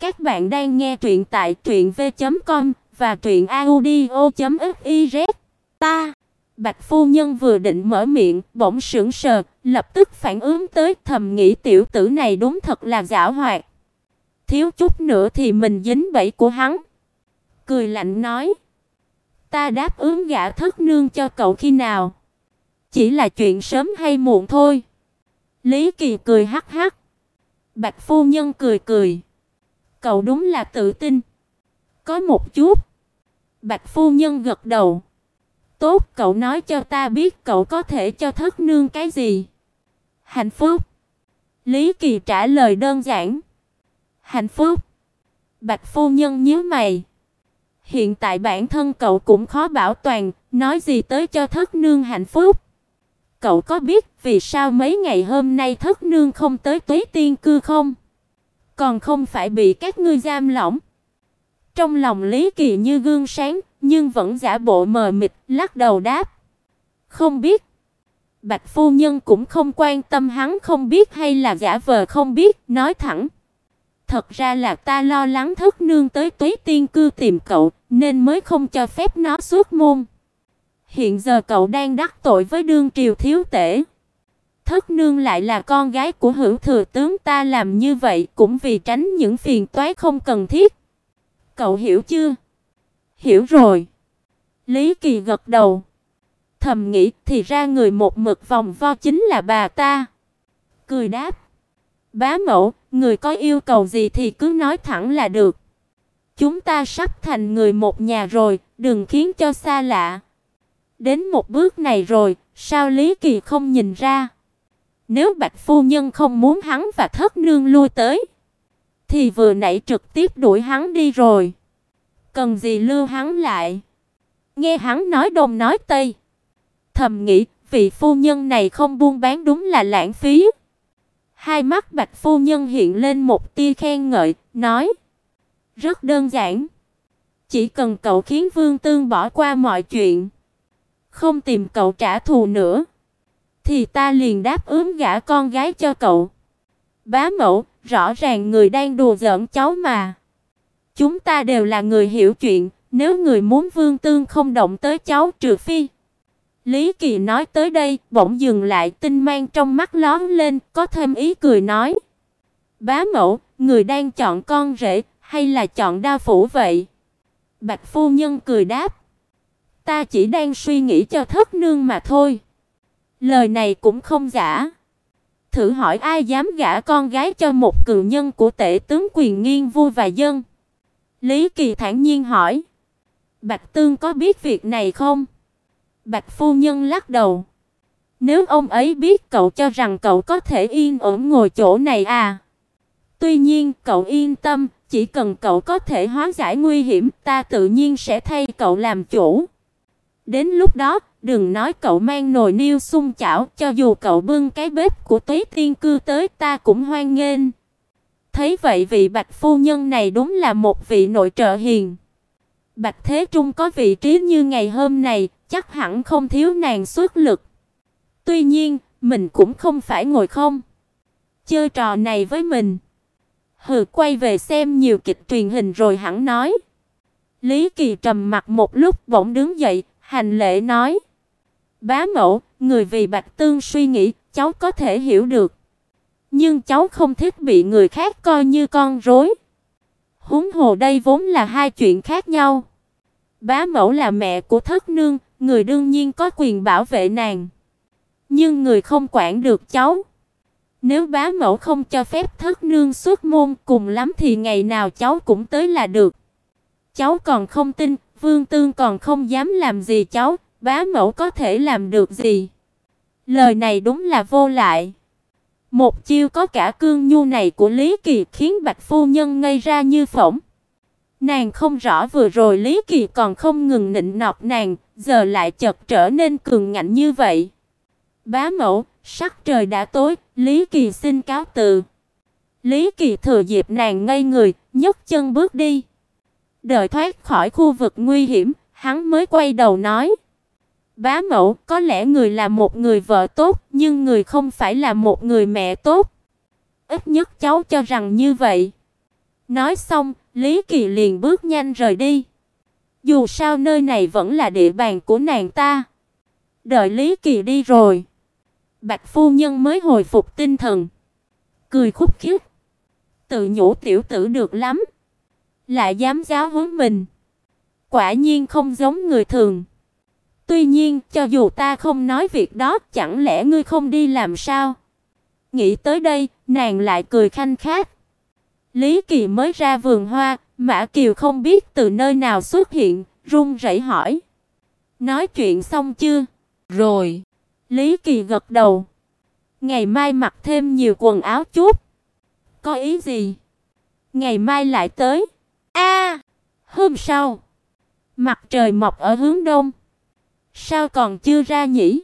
Các bạn đang nghe truyện tại truyệnv.com và truyệnaudio.fiz. Ta, Bạch phu nhân vừa định mở miệng, bỗng sững sờ, lập tức phản ứng tới, thầm nghĩ tiểu tử này đúng thật là giả hoạt. Thiếu chút nữa thì mình dính bẫy của hắn. Cười lạnh nói: "Ta đáp ứng gả thất nương cho cậu khi nào? Chỉ là chuyện sớm hay muộn thôi." Lý Kỳ cười hắc hắc. Bạch phu nhân cười cười. Cậu đúng là tự tin. Có một chút. Bạch phu nhân gật đầu. Tốt, cậu nói cho ta biết cậu có thể cho thất nương cái gì? Hạnh phúc. Lý Kỳ trả lời đơn giản. Hạnh phúc. Bạch phu nhân nhíu mày. Hiện tại bản thân cậu cũng khó bảo toàn, nói gì tới cho thất nương hạnh phúc. Cậu có biết vì sao mấy ngày hôm nay thất nương không tới Tuế Tiên cư không? Còn không phải bị các ngươi giam lỏng. Trong lòng Lý Kỳ như gương sáng, nhưng vẫn giả bộ mờ mịt, lắc đầu đáp: "Không biết." Bạch phu nhân cũng không quan tâm hắn không biết hay là giả vờ không biết, nói thẳng: "Thật ra là ta lo lắng thất nương tới Tuế Tiên cư tìm cậu, nên mới không cho phép nó xuất môn." Hiện giờ cậu đang đắc tội với đương triều thiếu tể. Thất nương lại là con gái của hữu thừa tướng ta làm như vậy cũng vì tránh những phiền toái không cần thiết. Cậu hiểu chưa? Hiểu rồi. Lý Kỳ gật đầu. Thầm nghĩ thì ra người một mực vòng vo chính là bà ta. Cười đáp. Bá mẫu, người có yêu cầu gì thì cứ nói thẳng là được. Chúng ta sắp thành người một nhà rồi, đừng khiến cho xa lạ. Đến một bước này rồi, sao Lý Kỳ không nhìn ra? Nếu Bạch phu nhân không muốn hắn và Thất nương lui tới, thì vừa nãy trực tiếp đuổi hắn đi rồi. Cần gì lưu hắn lại? Nghe hắn nói đông nói tây, thầm nghĩ, vị phu nhân này không buôn bán đúng là lãng phí. Hai mắt Bạch phu nhân hiện lên một tia khen ngợi, nói: "Rất đơn giản, chỉ cần cậu khiến Vương Tương bỏ qua mọi chuyện, không tìm cậu trả thù nữa, thì ta liền đáp ứng gả con gái cho cậu. Bá mẫu, rõ ràng người đang đùa giỡn cháu mà. Chúng ta đều là người hiểu chuyện, nếu người muốn Vương Tương không động tới cháu trừ phi. Lý Kỳ nói tới đây, bỗng dừng lại, tinh mang trong mắt lóe lên, có thêm ý cười nói: "Bá mẫu, người đang chọn con rể hay là chọn đa phủ vậy?" Bạch phu nhân cười đáp: Ta chỉ đang suy nghĩ cho thất nương mà thôi. Lời này cũng không giả. Thử hỏi ai dám gả con gái cho một cường nhân của tể tướng quyền nghiêng vua và dân? Lý Kỳ thản nhiên hỏi. Bạch Tương có biết việc này không? Bạch phu nhân lắc đầu. Nếu ông ấy biết cậu cho rằng cậu có thể yên ổn ngồi chỗ này à? Tuy nhiên, cậu yên tâm, chỉ cần cậu có thể hóa giải nguy hiểm, ta tự nhiên sẽ thay cậu làm chủ. Đến lúc đó, đừng nói cậu mang nồi niêu xung chảo, cho dù cậu bưng cái bếp của Tuế Tiên cư tới ta cũng hoan nghênh. Thấy vậy vị Bạch phu nhân này đúng là một vị nội trợ hiền. Bạch Thế Trung có vị trí như ngày hôm này, chắc hẳn không thiếu nàng xuất lực. Tuy nhiên, mình cũng không phải ngồi không. Chơi trò này với mình. Hừ quay về xem nhiều kịch truyền hình rồi hẳn nói. Lý Kỳ trầm mặt một lúc bỗng đứng dậy, hành lễ nói: "Bá mẫu, người vì Bạch Tương suy nghĩ, cháu có thể hiểu được. Nhưng cháu không thích bị người khác coi như con rối. Huống hồ đây vốn là hai chuyện khác nhau. Bá mẫu là mẹ của Thất nương, người đương nhiên có quyền bảo vệ nàng. Nhưng người không quản được cháu. Nếu bá mẫu không cho phép Thất nương xuất môn, cùng lắm thì ngày nào cháu cũng tới là được. Cháu còn không tin, Vương Tương còn không dám làm gì cháu, bá mẫu có thể làm được gì? Lời này đúng là vô lại. Một chiêu có cả cương nhu này của Lý Kỳ khiến Bạch phu nhân ngây ra như phỗng. Nàng không rõ vừa rồi Lý Kỳ còn không ngừng nịnh nọt nàng, giờ lại chợt trở nên cường ngạnh như vậy. Bá mẫu, sắc trời đã tối, Lý Kỳ xin cáo từ. Lý Kỳ thừa dịp nàng ngây người, nhấc chân bước đi. Đợi thoát khỏi khu vực nguy hiểm, hắn mới quay đầu nói: "Bá mẫu, có lẽ người là một người vợ tốt, nhưng người không phải là một người mẹ tốt. Ít nhất cháu cho rằng như vậy." Nói xong, Lý Kỳ liền bước nhanh rời đi. Dù sao nơi này vẫn là địa bàn của nàng ta. Đợi Lý Kỳ đi rồi, Bạch phu nhân mới hồi phục tinh thần, cười khúc khích, tự nhủ tiểu tử được lắm, lại dám giáo huấn mình. Quả nhiên không giống người thường. Tuy nhiên, cho dù ta không nói việc đó, chẳng lẽ ngươi không đi làm sao? Nghĩ tới đây, nàng lại cười khanh khách. Lý Kỳ mới ra vườn hoa, Mã Kiều không biết từ nơi nào xuất hiện, run rẩy hỏi: "Nói chuyện xong chưa?" "Rồi." Lý Kỳ gật đầu. "Ngày mai mặc thêm nhiều quần áo chút." "Có ý gì?" "Ngày mai lại tới." Hôm sau, mặt trời mọc ở hướng đông. Sao còn chưa ra nhỉ?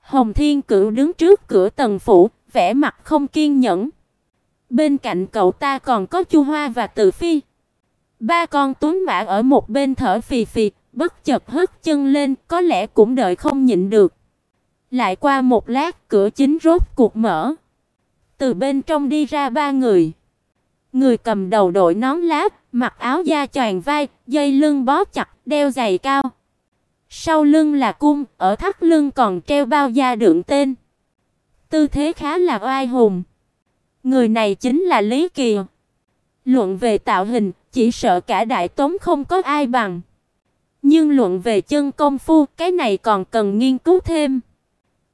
Hồng Thiên Cửu đứng trước cửa tầng phủ, vẻ mặt không kiên nhẫn. Bên cạnh cậu ta còn có Chu Hoa và Từ Phi. Ba con tuấn mã ở một bên thở phì phì, bất chợt hất chân lên, có lẽ cũng đợi không nhịn được. Lại qua một lát, cửa chính rốt cuộc mở. Từ bên trong đi ra ba người. Người cầm đầu đội nón lá, mặc áo da choàng vai, dây lưng bó chặt, đeo giày cao. Sau lưng là cung, ở thắt lưng còn treo bao da đựng tên. Tư thế khá là oai hùng. Người này chính là Lý Kỳ. Luận về tạo hình, chỉ sợ cả đại tống không có ai bằng. Nhưng luận về chân công phu, cái này còn cần nghiên cứu thêm.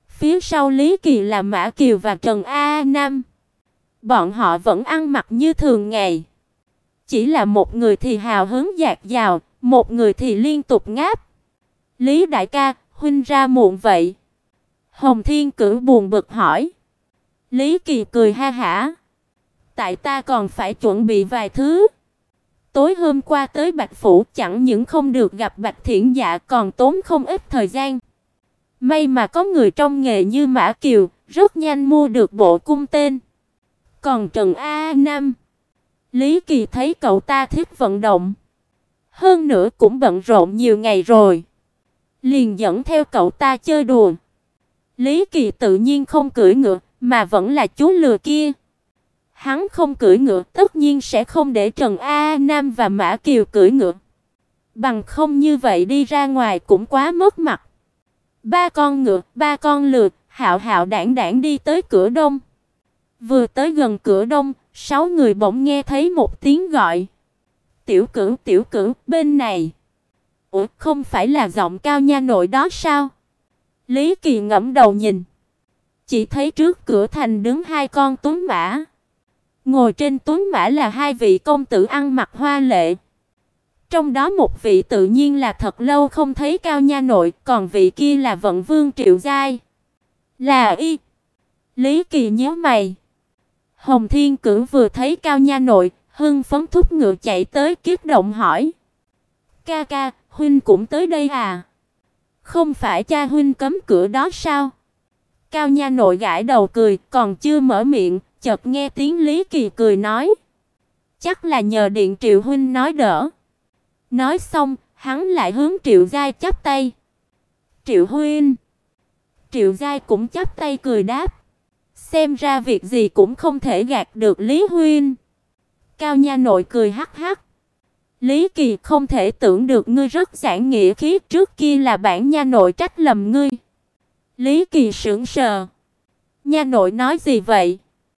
Phía sau Lý Kỳ là Mã Kiều và Trần A Nam. Bọn họ vẫn ăn mặc như thường ngày. Chỉ là một người thì hào hứng dạt dào, một người thì liên tục ngáp. Lý đại ca, huynh ra muộn vậy. Hồng Thiên Cử buồn bực hỏi. Lý Kỳ cười ha hả. Tại ta còn phải chuẩn bị vài thứ. Tối hôm qua tới Bạch phủ chẳng những không được gặp Bạch Thiển Dạ còn tốn không ít thời gian. May mà có người trong nghề như Mã Kiều, rất nhanh mua được bộ cung tên. Còn Trần A Nam, Lý Kỳ thấy cậu ta thích vận động, hơn nữa cũng bận rộn nhiều ngày rồi, liền dẫn theo cậu ta chơi đùa. Lý Kỳ tự nhiên không cưỡi ngựa, mà vẫn là chú lừa kia. Hắn không cưỡi ngựa, tất nhiên sẽ không để Trần A Nam và Mã Kiều cưỡi ngựa. Bằng không như vậy đi ra ngoài cũng quá mất mặt. Ba con ngựa, ba con lừa, hạo hạo đảng đảng đi tới cửa đông. Vừa tới gần cửa đông, sáu người bỗng nghe thấy một tiếng gọi. "Tiểu Cửu, tiểu Cửu, bên này." "Ủa, không phải là giọng cao nha nội đó sao?" Lý Kỳ ngẫm đầu nhìn, chỉ thấy trước cửa thành đứng hai con tuấn mã. Ngồi trên tuấn mã là hai vị công tử ăn mặc hoa lệ. Trong đó một vị tự nhiên là thật lâu không thấy cao nha nội, còn vị kia là vận vương Triệu Giai. Là y. Lý Kỳ nhíu mày. Hồng Thiên Cử vừa thấy cao nha nội, hưng phấn thúc ngựa chạy tới kích động hỏi: "Ca ca, huynh cũng tới đây à?" Không phải cha huynh cấm cửa đó sao? Cao nha nội gãi đầu cười, còn chưa mở miệng, chợt nghe tiếng Lý Kỳ cười nói: "Chắc là nhờ điện Triệu huynh nói đỡ." Nói xong, hắn lại hướng Triệu Gai chắp tay. "Triệu huynh." Triệu Gai cũng chắp tay cười đáp: "Xem ra việc gì cũng không thể gạt được Lý huynh." Cao nha nội cười hắc hắc. Lý Kỳ không thể tưởng được ngươi rất giản nghĩa khí, trước kia là bản nha nội trách lầm ngươi. Lý Kỳ sững sờ. Nha nội nói gì vậy?